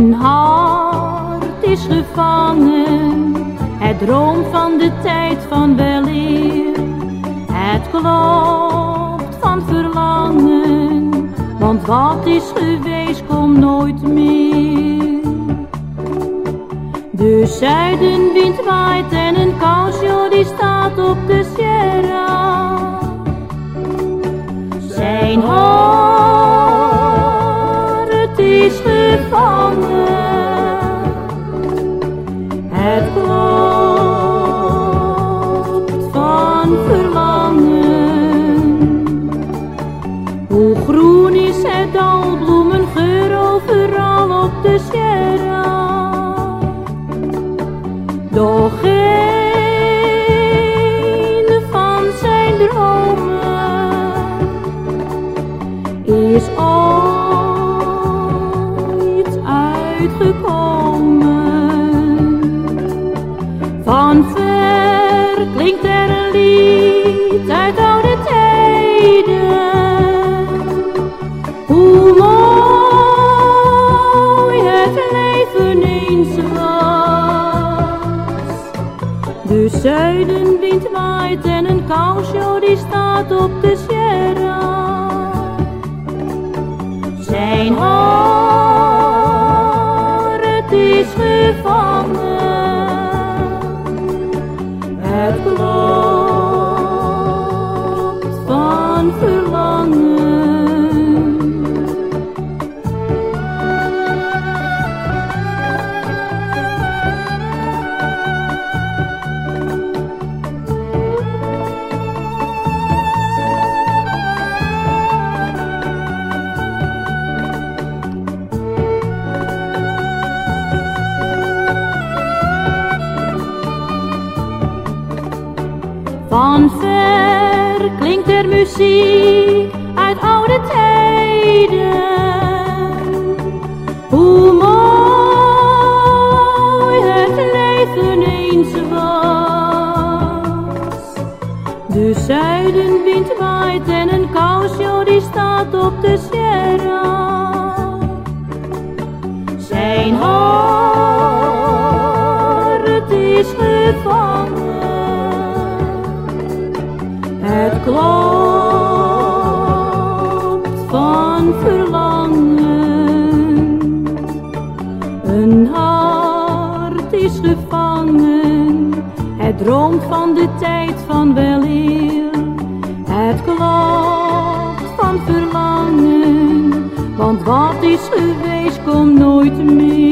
Een hart is gevangen, het droomt van de tijd van weleer. Het klopt van verlangen, want wat is geweest komt nooit meer. De zuidenwind waait en een kausjo die staat op de sierra. Zijn hart is gevangen. Het klopt van verlangen. Hoe groen is het al, bloemengeur overal op de sierra. Uitgekomen. Van ver klinkt er een lied uit oude tijden. Hoe mooi het leven eens was. De zuidenwind waait en een kausjo die staat op de sierra. Zijn van verlangen. Van klinkt er muziek uit oude tijden. Hoe mooi het leven eens was. De zuidenwind waait en een kausjo die staat op de sierra. Zijn hart is Het klopt van verlangen. Een hart is gevangen. Het droomt van de tijd van weleer. Het klopt van verlangen. Want wat is geweest komt nooit meer.